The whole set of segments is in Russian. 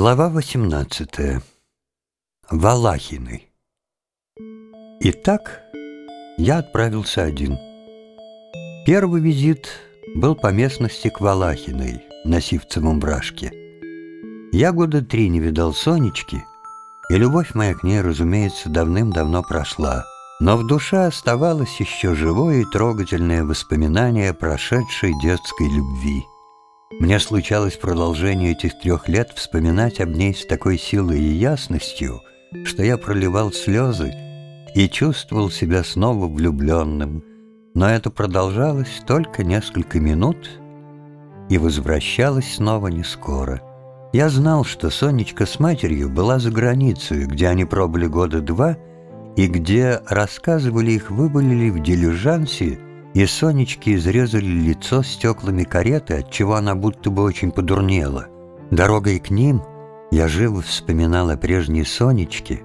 Глава 18. Валахины. Итак, я отправился один. Первый визит был по местности к Валахиной, на Сивцевом брашке. Я года три не видал Сонечки, и любовь моя к ней, разумеется, давным-давно прошла. Но в душе оставалось еще живое и трогательное воспоминание прошедшей детской любви — мне случалось в продолжение этих трех лет вспоминать об ней с такой силой и ясностью, что я проливал слезы и чувствовал себя снова влюбленным. Но это продолжалось только несколько минут и возвращалось снова не скоро. Я знал, что Сонечка с матерью была за границей, где они пробыли года два, и где, рассказывали их, выболели в дилижансе и Сонечке изрезали лицо стеклами кареты, отчего она будто бы очень подурнела. Дорогой к ним я живо вспоминал о прежней Сонечке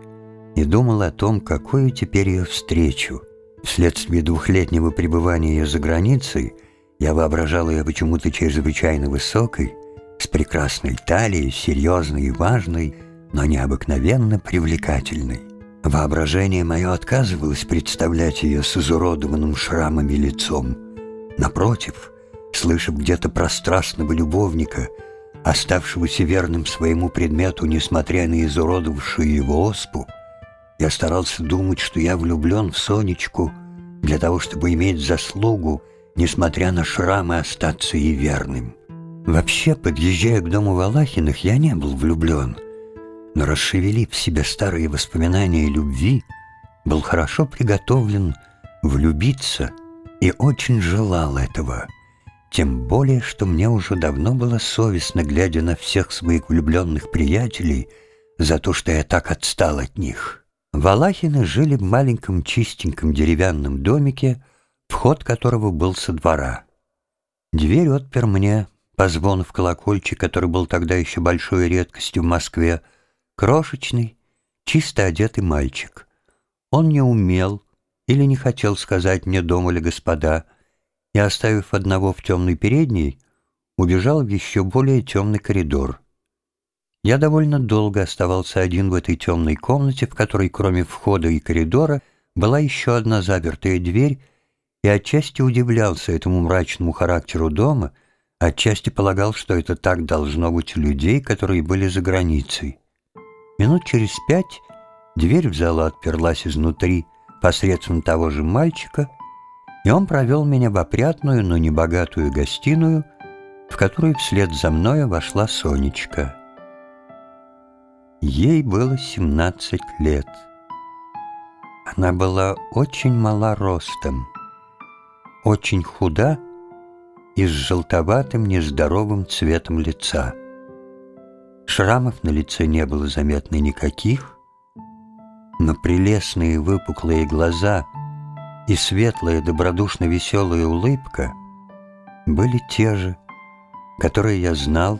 и думал о том, какую теперь ее встречу. Вследствие двухлетнего пребывания ее за границей я воображал ее почему-то чрезвычайно высокой, с прекрасной талией, серьезной и важной, но необыкновенно привлекательной. Воображение мое отказывалось представлять ее с изуродованным шрамами лицом. Напротив, слышав где-то прострастного любовника, оставшегося верным своему предмету, несмотря на изуродовавшую его оспу, я старался думать, что я влюблен в Сонечку для того, чтобы иметь заслугу, несмотря на шрамы, остаться ей верным. Вообще, подъезжая к дому Валахиных, я не был влюблен — но расшевелив в себе старые воспоминания любви, был хорошо приготовлен влюбиться и очень желал этого, тем более, что мне уже давно было совестно, глядя на всех своих влюбленных приятелей, за то, что я так отстал от них. Валахины жили в маленьком чистеньком деревянном домике, вход которого был со двора. Дверь отпер мне, позвон в колокольчик, который был тогда еще большой редкостью в Москве, Крошечный, чисто одетый мальчик. Он не умел или не хотел сказать мне дома ли господа, и, оставив одного в темной передней, убежал в еще более темный коридор. Я довольно долго оставался один в этой темной комнате, в которой кроме входа и коридора была еще одна запертая дверь, и отчасти удивлялся этому мрачному характеру дома, отчасти полагал, что это так должно быть у людей, которые были за границей. Минут через пять дверь в зал отперлась изнутри посредством того же мальчика, и он провел меня в опрятную, но небогатую гостиную, в которую вслед за мною вошла Сонечка. Ей было 17 лет. Она была очень мала ростом, очень худа и с желтоватым нездоровым цветом лица. Шрамов на лице не было заметно никаких, но прелестные выпуклые глаза и светлая добродушно-веселая улыбка были те же, которые я знал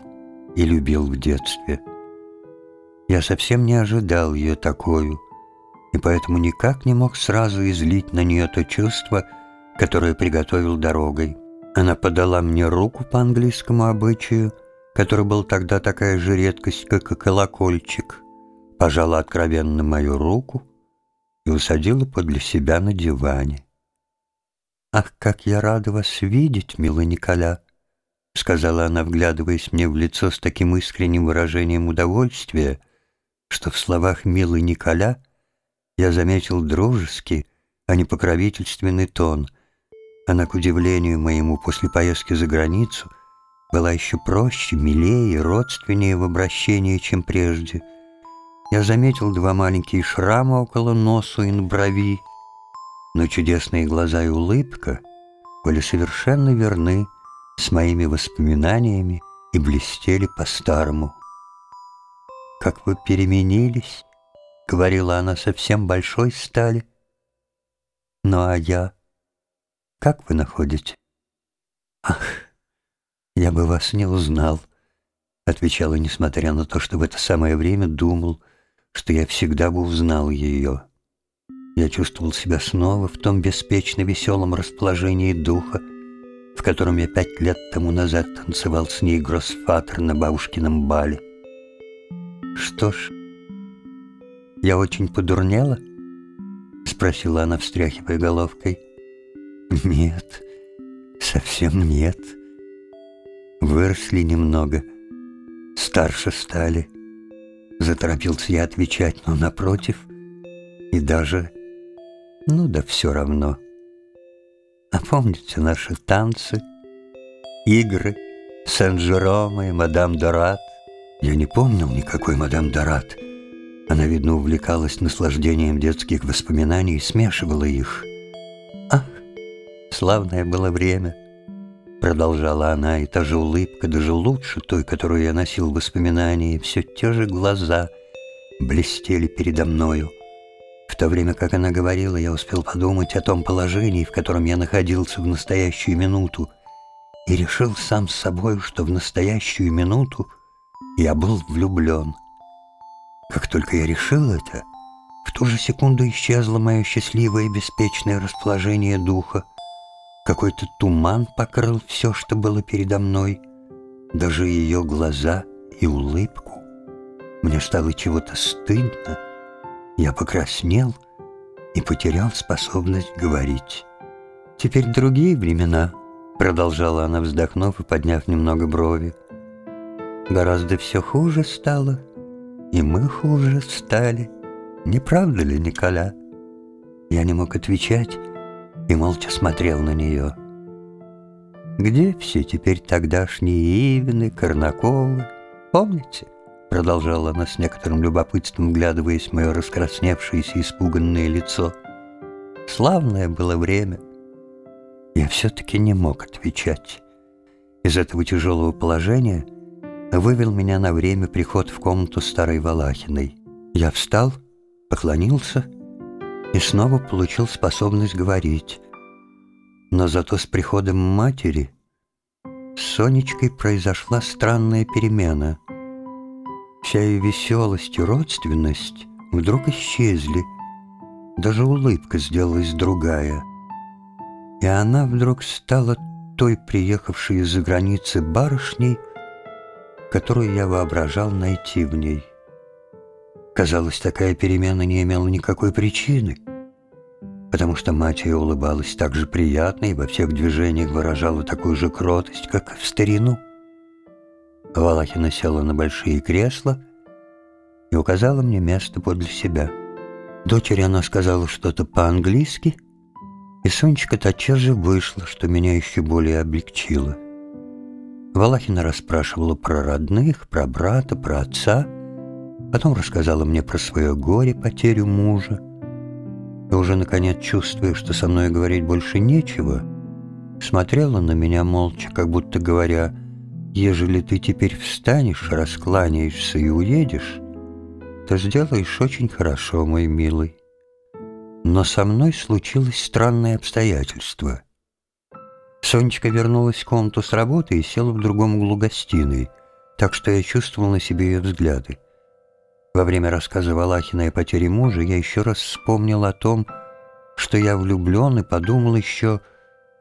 и любил в детстве. Я совсем не ожидал ее такую, и поэтому никак не мог сразу излить на нее то чувство, которое приготовил дорогой. Она подала мне руку по английскому обычаю — который был тогда такая же редкость, как и колокольчик, пожала откровенно мою руку и усадила подле себя на диване. «Ах, как я рада вас видеть, милый Николя!» — сказала она, вглядываясь мне в лицо с таким искренним выражением удовольствия, что в словах «милый Николя» я заметил дружеский, а не покровительственный тон. Она, к удивлению моему, после поездки за границу — была еще проще, милее, родственнее в обращении, чем прежде. Я заметил два маленькие шрама около носу и на брови, но чудесные глаза и улыбка были совершенно верны с моими воспоминаниями и блестели по-старому. «Как вы переменились!» — говорила она совсем большой стали. «Ну а я? Как вы находите?» «Ах!» «Я бы вас не узнал», — отвечала, несмотря на то, что в это самое время думал, что я всегда бы узнал ее. Я чувствовал себя снова в том беспечно веселом расположении духа, в котором я пять лет тому назад танцевал с ней гроссфатер на бабушкином бале. Что ж, я очень подурнела? Спросила она, встряхивая головкой. Нет, совсем нет. Выросли немного, старше стали. Заторопился я отвечать, но напротив, и даже, ну да все равно. А помните наши танцы, игры, Сен-Жерома и мадам Дорат? Я не помнил никакой мадам Дорат. Она, видно, увлекалась наслаждением детских воспоминаний и смешивала их. Ах, славное было время — Продолжала она, и та же улыбка, даже лучше той, которую я носил в воспоминании, все те же глаза блестели передо мною. В то время, как она говорила, я успел подумать о том положении, в котором я находился в настоящую минуту, и решил сам с собой, что в настоящую минуту я был влюблен. Как только я решил это, в ту же секунду исчезло мое счастливое и беспечное расположение духа, какой-то туман покрыл все, что было передо мной, даже ее глаза и улыбку. Мне стало чего-то стыдно. Я покраснел и потерял способность говорить. «Теперь другие времена», — продолжала она, вздохнув и подняв немного брови. «Гораздо все хуже стало, и мы хуже стали. Не правда ли, Николя?» Я не мог отвечать, и молча смотрел на нее. «Где все теперь тогдашние Ивины, Корнаковы? Помните?» Продолжала она с некоторым любопытством, вглядываясь в мое раскрасневшееся испуганное лицо. «Славное было время». Я все-таки не мог отвечать. Из этого тяжелого положения вывел меня на время приход в комнату старой Валахиной. Я встал, поклонился и снова получил способность говорить. Но зато с приходом матери с Сонечкой произошла странная перемена. Вся ее веселость и родственность вдруг исчезли. Даже улыбка сделалась другая. И она вдруг стала той приехавшей из-за границы барышней, которую я воображал найти в ней. Казалось, такая перемена не имела никакой причины, потому что мать ее улыбалась так же приятно и во всех движениях выражала такую же кротость, как в старину. Валахина села на большие кресла и указала мне место подле себя. Дочери она сказала что-то по-английски, и Сонечка тотчас же вышла, что меня еще более облегчило. Валахина расспрашивала про родных, про брата, про отца — Потом рассказала мне про свое горе, потерю мужа. И уже, наконец, чувствуя, что со мной говорить больше нечего, смотрела на меня молча, как будто говоря, «Ежели ты теперь встанешь, раскланяешься и уедешь, то сделаешь очень хорошо, мой милый». Но со мной случилось странное обстоятельство. Сонечка вернулась в комнату с работы и села в другом углу гостиной, так что я чувствовал на себе ее взгляды. Во время рассказа Валахина о потере мужа я еще раз вспомнил о том, что я влюблен, и подумал еще,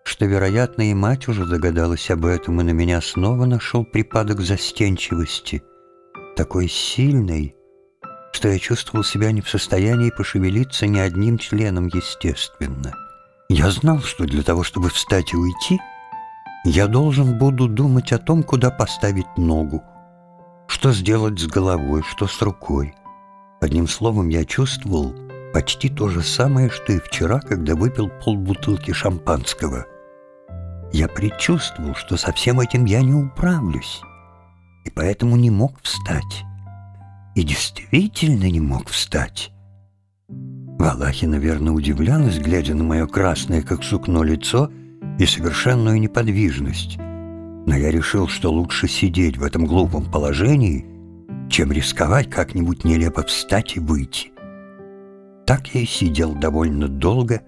что, вероятно, и мать уже догадалась об этом, и на меня снова нашел припадок застенчивости, такой сильный, что я чувствовал себя не в состоянии пошевелиться ни одним членом естественно. Я знал, что для того, чтобы встать и уйти, я должен буду думать о том, куда поставить ногу, что сделать с головой, что с рукой? Одним словом, я чувствовал почти то же самое, что и вчера, когда выпил полбутылки шампанского. Я предчувствовал, что со всем этим я не управлюсь, и поэтому не мог встать. И действительно не мог встать. Валахи, наверное, удивлялась, глядя на мое красное, как сукно, лицо и совершенную неподвижность — но я решил, что лучше сидеть в этом глупом положении, чем рисковать как-нибудь нелепо встать и выйти. Так я и сидел довольно долго,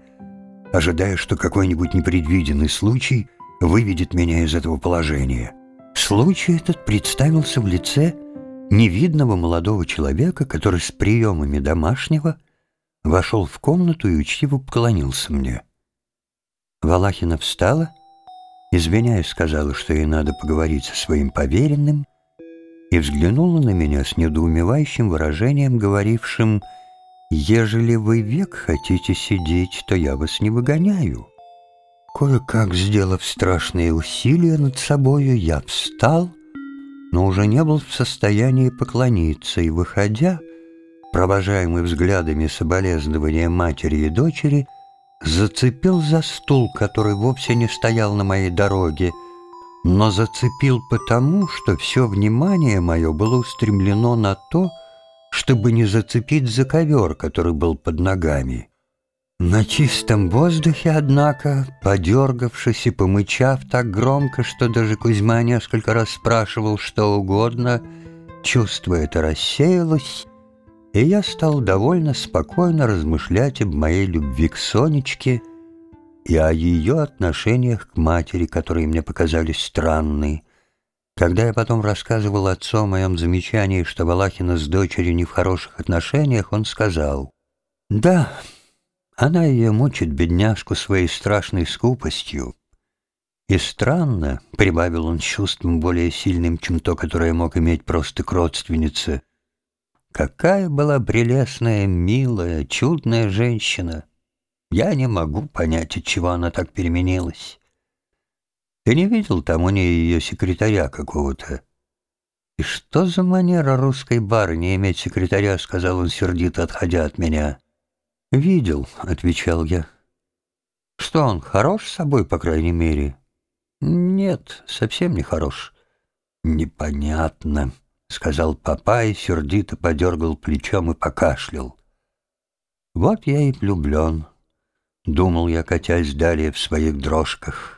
ожидая, что какой-нибудь непредвиденный случай выведет меня из этого положения. Случай этот представился в лице невидного молодого человека, который с приемами домашнего вошел в комнату и учтиво поклонился мне. Валахина встала — Извиняюсь, сказала, что ей надо поговорить со своим поверенным, и взглянула на меня с недоумевающим выражением, говорившим «Ежели вы век хотите сидеть, то я вас не выгоняю». Кое-как, сделав страшные усилия над собою, я встал, но уже не был в состоянии поклониться, и, выходя, провожаемый взглядами соболезнования матери и дочери, зацепил за стул, который вовсе не стоял на моей дороге, но зацепил потому, что все внимание мое было устремлено на то, чтобы не зацепить за ковер, который был под ногами. На чистом воздухе, однако, подергавшись и помычав так громко, что даже Кузьма несколько раз спрашивал что угодно, чувство это рассеялось, и я стал довольно спокойно размышлять об моей любви к Сонечке и о ее отношениях к матери, которые мне показались странные. Когда я потом рассказывал отцу о моем замечании, что Валахина с дочерью не в хороших отношениях, он сказал, «Да, она ее мучит, бедняжку, своей страшной скупостью». И странно, — прибавил он с чувством более сильным, чем то, которое мог иметь просто к родственнице, — Какая была прелестная, милая, чудная женщина. Я не могу понять, от чего она так переменилась. Ты не видел там у нее ее секретаря какого-то? И что за манера русской барыни иметь секретаря, сказал он сердито, отходя от меня. Видел, отвечал я. Что он, хорош собой, по крайней мере? Нет, совсем не хорош. Непонятно. — сказал папа и сердито подергал плечом и покашлял. «Вот я и влюблен», — думал я, катясь далее в своих дрожках.